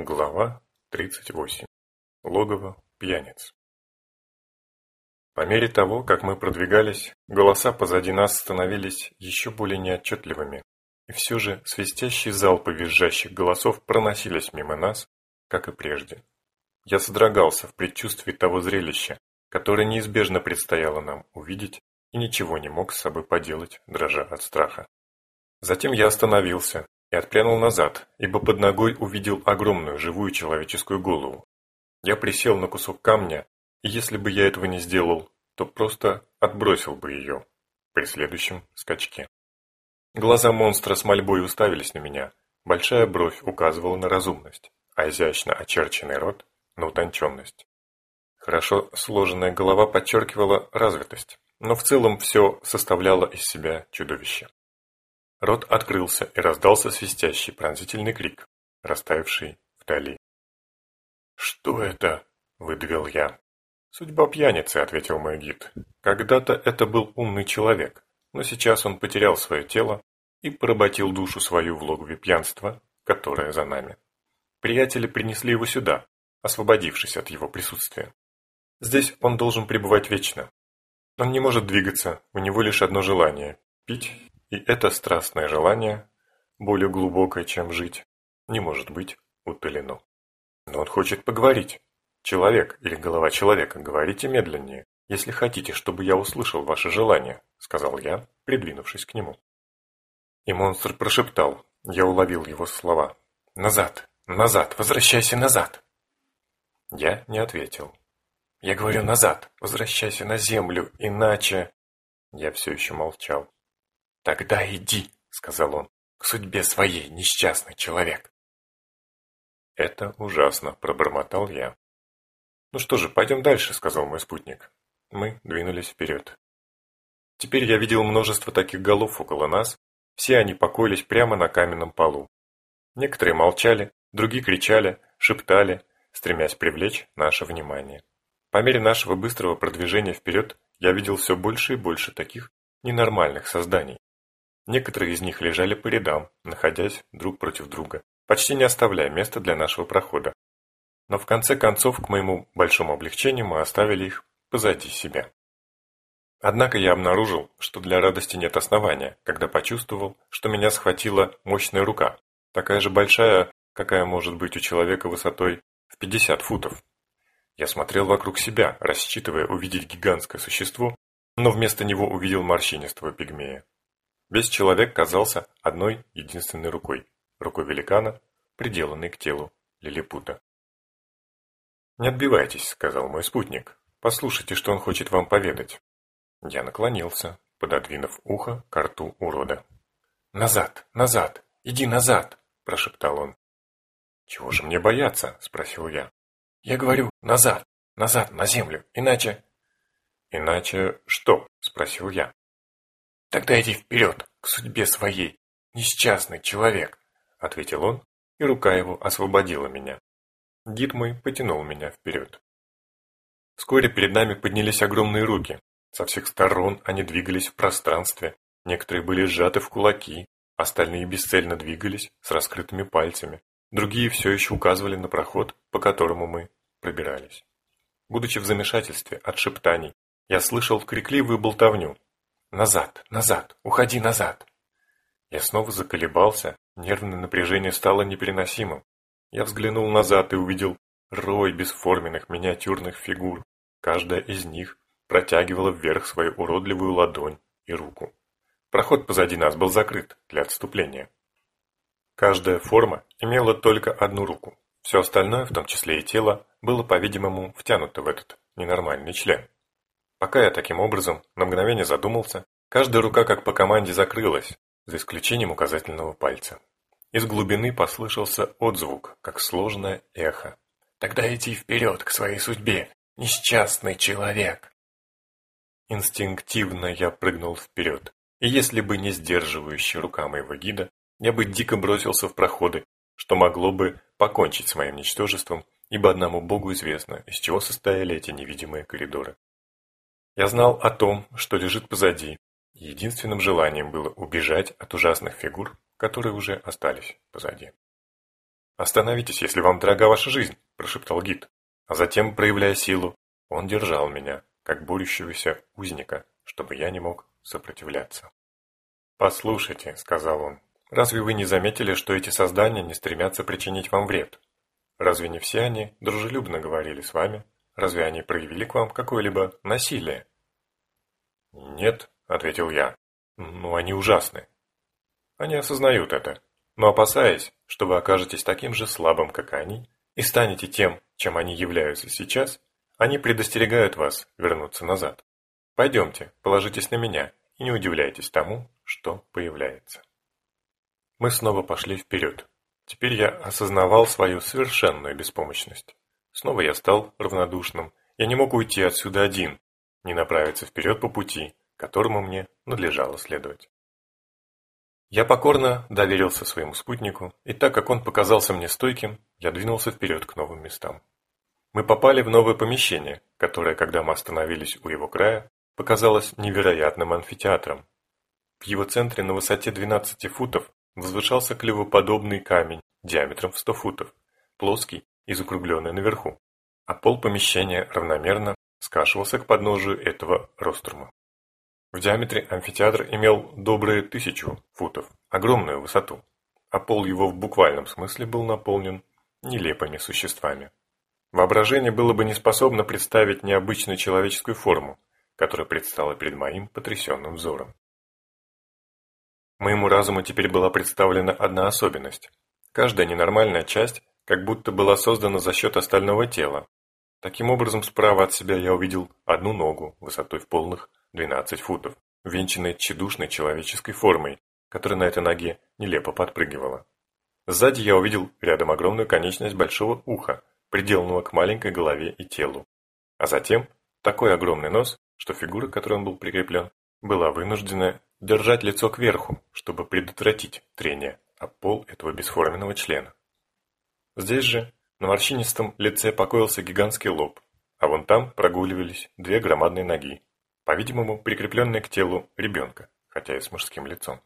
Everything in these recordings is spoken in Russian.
Глава 38. Логово пьяниц. По мере того, как мы продвигались, голоса позади нас становились еще более неотчетливыми, и все же свистящий залпы визжащих голосов проносились мимо нас, как и прежде. Я содрогался в предчувствии того зрелища, которое неизбежно предстояло нам увидеть, и ничего не мог с собой поделать, дрожа от страха. Затем я остановился, и отпрянул назад, ибо под ногой увидел огромную живую человеческую голову. Я присел на кусок камня, и если бы я этого не сделал, то просто отбросил бы ее при следующем скачке. Глаза монстра с мольбой уставились на меня, большая бровь указывала на разумность, а изящно очерченный рот – на утонченность. Хорошо сложенная голова подчеркивала развитость, но в целом все составляло из себя чудовище. Рот открылся и раздался свистящий пронзительный крик, растаявший вдали. «Что это?» – выдавил я. «Судьба пьяницы», – ответил мой гид. «Когда-то это был умный человек, но сейчас он потерял свое тело и поработил душу свою в логове пьянства, которое за нами. Приятели принесли его сюда, освободившись от его присутствия. Здесь он должен пребывать вечно. Он не может двигаться, у него лишь одно желание – пить и это страстное желание, более глубокое, чем жить, не может быть утолено. Но он хочет поговорить. Человек или голова человека, говорите медленнее, если хотите, чтобы я услышал ваше желание, сказал я, придвинувшись к нему. И монстр прошептал, я уловил его слова. «Назад! Назад! Возвращайся назад!» Я не ответил. «Я говорю назад! Возвращайся на землю, иначе...» Я все еще молчал. «Тогда иди», — сказал он, — «к судьбе своей, несчастный человек». «Это ужасно», — пробормотал я. «Ну что же, пойдем дальше», — сказал мой спутник. Мы двинулись вперед. Теперь я видел множество таких голов около нас, все они покоились прямо на каменном полу. Некоторые молчали, другие кричали, шептали, стремясь привлечь наше внимание. По мере нашего быстрого продвижения вперед я видел все больше и больше таких ненормальных созданий. Некоторые из них лежали по рядам, находясь друг против друга, почти не оставляя места для нашего прохода. Но в конце концов, к моему большому облегчению, мы оставили их позади себя. Однако я обнаружил, что для радости нет основания, когда почувствовал, что меня схватила мощная рука, такая же большая, какая может быть у человека высотой в 50 футов. Я смотрел вокруг себя, рассчитывая увидеть гигантское существо, но вместо него увидел морщинистого пигмея. Весь человек казался одной единственной рукой, рукой великана, приделанной к телу лилипута. «Не отбивайтесь», — сказал мой спутник. «Послушайте, что он хочет вам поведать». Я наклонился, пододвинув ухо к рту урода. «Назад, назад, иди назад!» – прошептал он. «Чего же мне бояться?» – спросил я. «Я говорю, назад, назад, на землю, иначе...» «Иначе что?» – спросил я. «Тогда иди вперед, к судьбе своей, несчастный человек», — ответил он, и рука его освободила меня. Гид мой потянул меня вперед. Вскоре перед нами поднялись огромные руки. Со всех сторон они двигались в пространстве, некоторые были сжаты в кулаки, остальные бесцельно двигались с раскрытыми пальцами, другие все еще указывали на проход, по которому мы пробирались. Будучи в замешательстве от шептаний, я слышал крикливую болтовню, Назад, назад, уходи назад. Я снова заколебался, нервное напряжение стало непереносимым. Я взглянул назад и увидел рой бесформенных миниатюрных фигур. Каждая из них протягивала вверх свою уродливую ладонь и руку. Проход позади нас был закрыт для отступления. Каждая форма имела только одну руку. Все остальное, в том числе и тело, было, по-видимому, втянуто в этот ненормальный член. Пока я таким образом на мгновение задумался, каждая рука как по команде закрылась, за исключением указательного пальца. Из глубины послышался отзвук, как сложное эхо. «Тогда иди вперед к своей судьбе, несчастный человек!» Инстинктивно я прыгнул вперед, и если бы не сдерживающая рука моего гида, я бы дико бросился в проходы, что могло бы покончить с моим ничтожеством, ибо одному Богу известно, из чего состояли эти невидимые коридоры. Я знал о том, что лежит позади, единственным желанием было убежать от ужасных фигур, которые уже остались позади. «Остановитесь, если вам дорога ваша жизнь», – прошептал гид. А затем, проявляя силу, он держал меня, как борющегося узника, чтобы я не мог сопротивляться. «Послушайте», – сказал он, – «разве вы не заметили, что эти создания не стремятся причинить вам вред? Разве не все они дружелюбно говорили с вами? Разве они проявили к вам какое-либо насилие?» «Нет», – ответил я, – «но они ужасны. Они осознают это, но опасаясь, что вы окажетесь таким же слабым, как они, и станете тем, чем они являются сейчас, они предостерегают вас вернуться назад. Пойдемте, положитесь на меня и не удивляйтесь тому, что появляется. Мы снова пошли вперед. Теперь я осознавал свою совершенную беспомощность. Снова я стал равнодушным. Я не мог уйти отсюда один, не направиться вперед по пути, которому мне надлежало следовать. Я покорно доверился своему спутнику, и так как он показался мне стойким, я двинулся вперед к новым местам. Мы попали в новое помещение, которое, когда мы остановились у его края, показалось невероятным амфитеатром. В его центре на высоте 12 футов возвышался клевоподобный камень диаметром в 100 футов, плоский и закругленный наверху, а пол помещения равномерно скашивался к подножию этого рострума. В диаметре амфитеатр имел добрые тысячу футов, огромную высоту, а пол его в буквальном смысле был наполнен нелепыми существами. Воображение было бы не способно представить необычную человеческую форму, которая предстала перед моим потрясенным взором. Моему разуму теперь была представлена одна особенность. Каждая ненормальная часть как будто была создана за счет остального тела. Таким образом, справа от себя я увидел одну ногу высотой в полных 12 футов, венчанной тщедушной человеческой формой, которая на этой ноге нелепо подпрыгивала. Сзади я увидел рядом огромную конечность большого уха, приделанного к маленькой голове и телу. А затем такой огромный нос, что фигура, к которой он был прикреплен, была вынуждена держать лицо кверху, чтобы предотвратить трение о пол этого бесформенного члена. Здесь же на морщинистом лице покоился гигантский лоб, а вон там прогуливались две громадные ноги, по-видимому, прикрепленные к телу ребенка, хотя и с мужским лицом.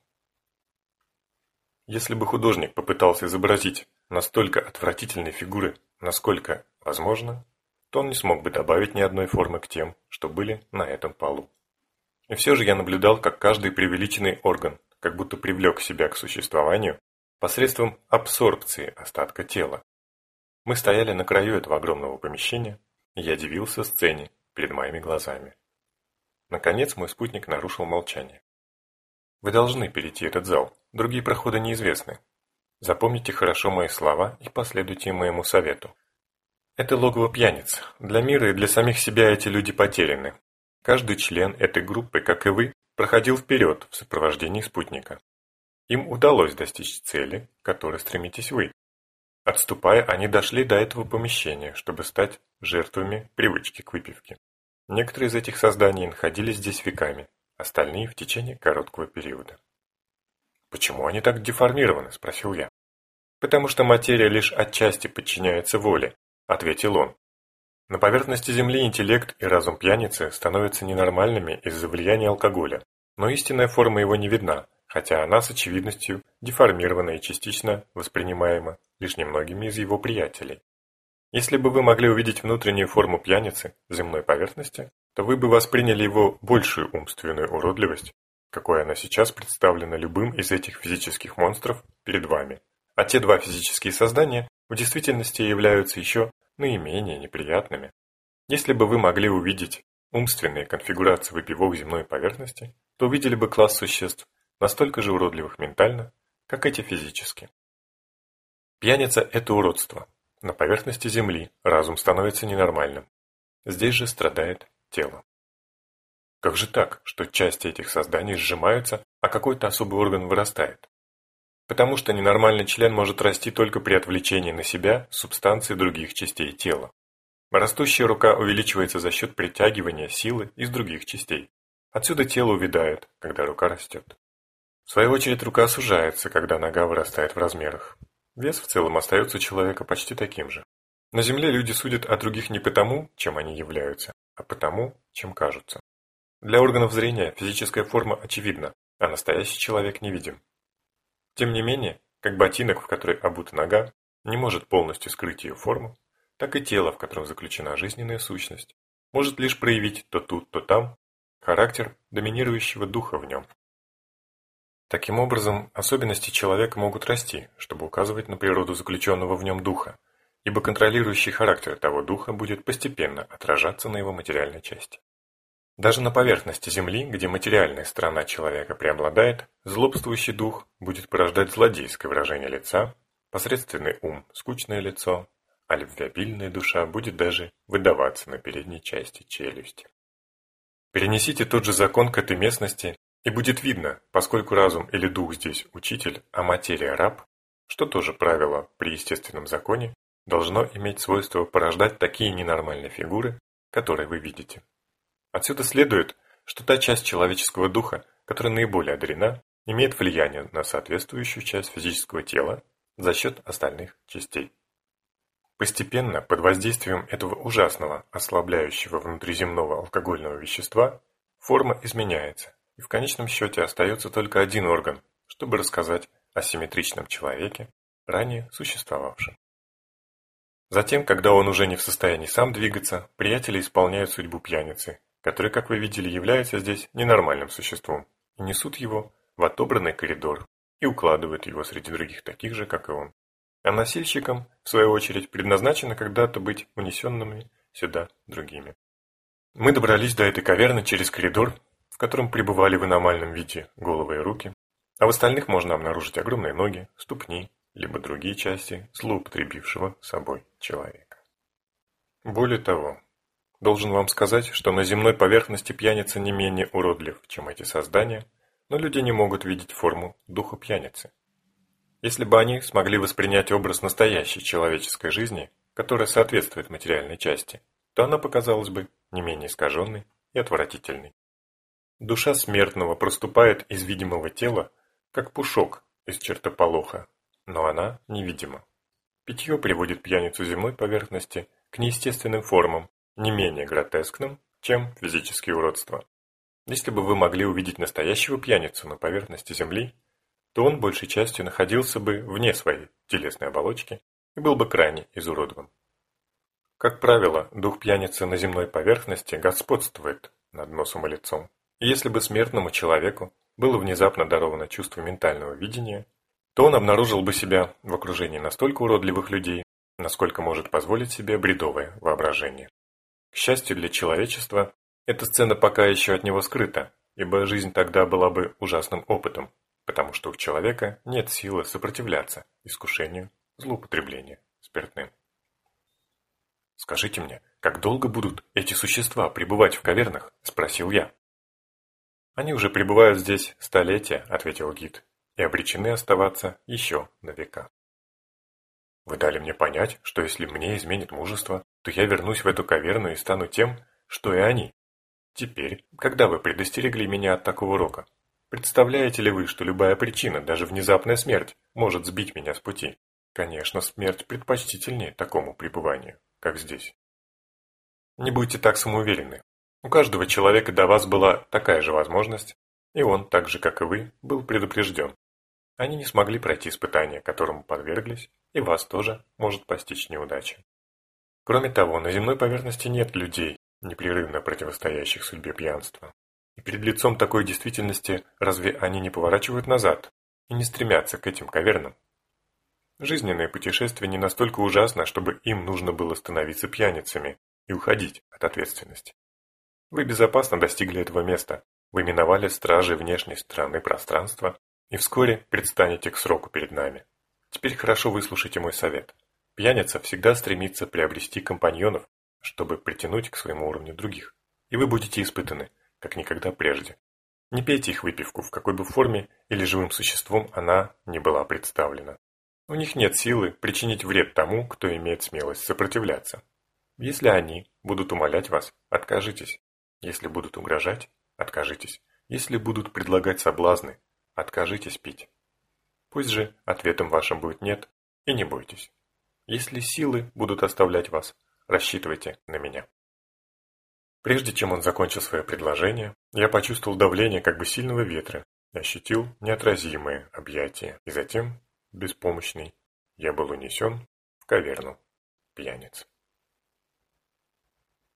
Если бы художник попытался изобразить настолько отвратительные фигуры, насколько возможно, то он не смог бы добавить ни одной формы к тем, что были на этом полу. И все же я наблюдал, как каждый преувеличенный орган как будто привлек себя к существованию посредством абсорбции остатка тела. Мы стояли на краю этого огромного помещения, и я дивился сцене перед моими глазами. Наконец мой спутник нарушил молчание. Вы должны перейти этот зал, другие проходы неизвестны. Запомните хорошо мои слова и последуйте моему совету. Это логово пьяниц. Для мира и для самих себя эти люди потеряны. Каждый член этой группы, как и вы, проходил вперед в сопровождении спутника. Им удалось достичь цели, к которой стремитесь вы. Отступая, они дошли до этого помещения, чтобы стать жертвами привычки к выпивке. Некоторые из этих созданий находились здесь веками, остальные в течение короткого периода. «Почему они так деформированы?» – спросил я. «Потому что материя лишь отчасти подчиняется воле», – ответил он. На поверхности Земли интеллект и разум пьяницы становятся ненормальными из-за влияния алкоголя, но истинная форма его не видна, хотя она с очевидностью деформирована и частично воспринимаема лишь немногими из его приятелей. Если бы вы могли увидеть внутреннюю форму пьяницы земной поверхности, то вы бы восприняли его большую умственную уродливость, какой она сейчас представлена любым из этих физических монстров перед вами. А те два физические создания в действительности являются еще наименее неприятными. Если бы вы могли увидеть умственные конфигурации выпивок земной поверхности, то увидели бы класс существ, настолько же уродливых ментально, как эти физически. Пьяница – это уродство, на поверхности Земли разум становится ненормальным. Здесь же страдает тело. Как же так, что части этих созданий сжимаются, а какой-то особый орган вырастает? Потому что ненормальный член может расти только при отвлечении на себя субстанции других частей тела. Растущая рука увеличивается за счет притягивания силы из других частей. Отсюда тело увядает, когда рука растет. В свою очередь рука сужается, когда нога вырастает в размерах. Вес в целом остается у человека почти таким же. На Земле люди судят о других не потому, чем они являются, а потому, чем кажутся. Для органов зрения физическая форма очевидна, а настоящий человек невидим. Тем не менее, как ботинок, в который обута нога, не может полностью скрыть ее форму, так и тело, в котором заключена жизненная сущность, может лишь проявить то тут, то там характер доминирующего духа в нем. Таким образом, особенности человека могут расти, чтобы указывать на природу заключенного в нем духа, ибо контролирующий характер того духа будет постепенно отражаться на его материальной части. Даже на поверхности Земли, где материальная сторона человека преобладает, злобствующий дух будет порождать злодейское выражение лица, посредственный ум – скучное лицо, а любвеобильная душа будет даже выдаваться на передней части челюсти. Перенесите тот же закон к этой местности, и будет видно, поскольку разум или дух здесь учитель, а материя раб, что тоже правило при естественном законе, должно иметь свойство порождать такие ненормальные фигуры, которые вы видите. Отсюда следует, что та часть человеческого духа, которая наиболее одарена, имеет влияние на соответствующую часть физического тела за счет остальных частей. Постепенно, под воздействием этого ужасного, ослабляющего внутриземного алкогольного вещества, форма изменяется, и в конечном счете остается только один орган, чтобы рассказать о симметричном человеке, ранее существовавшем. Затем, когда он уже не в состоянии сам двигаться, приятели исполняют судьбу пьяницы, который, как вы видели, является здесь ненормальным существом, и несут его в отобранный коридор и укладывают его среди других таких же, как и он. А носильщикам, в свою очередь, предназначено когда-то быть унесенными сюда другими. Мы добрались до этой каверны через коридор, котором пребывали в аномальном виде головы и руки, а в остальных можно обнаружить огромные ноги, ступни, либо другие части злоупотребившего собой человека. Более того, Должен вам сказать, что на земной поверхности пьяница не менее уродлив, чем эти создания, но люди не могут видеть форму духа пьяницы. Если бы они смогли воспринять образ настоящей человеческой жизни, которая соответствует материальной части, то она показалась бы не менее искаженной и отвратительной. Душа смертного проступает из видимого тела, как пушок из чертополоха, но она невидима. Питье приводит пьяницу земной поверхности к неестественным формам, не менее гротескным, чем физические уродства. Если бы вы могли увидеть настоящего пьяницу на поверхности Земли, то он большей частью находился бы вне своей телесной оболочки и был бы крайне изуродован. Как правило, дух пьяницы на земной поверхности господствует над носом и лицом. Если бы смертному человеку было внезапно даровано чувство ментального видения, то он обнаружил бы себя в окружении настолько уродливых людей, насколько может позволить себе бредовое воображение. К счастью для человечества, эта сцена пока еще от него скрыта, ибо жизнь тогда была бы ужасным опытом, потому что у человека нет силы сопротивляться искушению злоупотребления спиртным. «Скажите мне, как долго будут эти существа пребывать в кавернах?» – спросил я. «Они уже пребывают здесь столетия», – ответил гид, – «и обречены оставаться еще на века». Вы дали мне понять, что если мне изменит мужество, то я вернусь в эту каверну и стану тем, что и они. Теперь, когда вы предостерегли меня от такого рока, представляете ли вы, что любая причина, даже внезапная смерть, может сбить меня с пути? Конечно, смерть предпочтительнее такому пребыванию, как здесь. Не будьте так самоуверенны. У каждого человека до вас была такая же возможность, и он, так же как и вы, был предупрежден. Они не смогли пройти испытание, которому подверглись, и вас тоже может постичь неудача. Кроме того, на земной поверхности нет людей, непрерывно противостоящих судьбе пьянства. И перед лицом такой действительности разве они не поворачивают назад и не стремятся к этим кавернам? Жизненное путешествие не настолько ужасно, чтобы им нужно было становиться пьяницами и уходить от ответственности. Вы безопасно достигли этого места, вы миновали стражи внешней стороны пространства и вскоре предстанете к сроку перед нами. Теперь хорошо выслушайте мой совет. Пьяница всегда стремится приобрести компаньонов, чтобы притянуть к своему уровню других. И вы будете испытаны, как никогда прежде. Не пейте их выпивку, в какой бы форме или живым существом она не была представлена. У них нет силы причинить вред тому, кто имеет смелость сопротивляться. Если они будут умолять вас, откажитесь. Если будут угрожать, откажитесь. Если будут предлагать соблазны, Откажитесь пить. Пусть же ответом вашим будет «нет» и не бойтесь. Если силы будут оставлять вас, рассчитывайте на меня. Прежде чем он закончил свое предложение, я почувствовал давление как бы сильного ветра и ощутил неотразимые объятия, и затем, беспомощный, я был унесен в каверну пьяниц.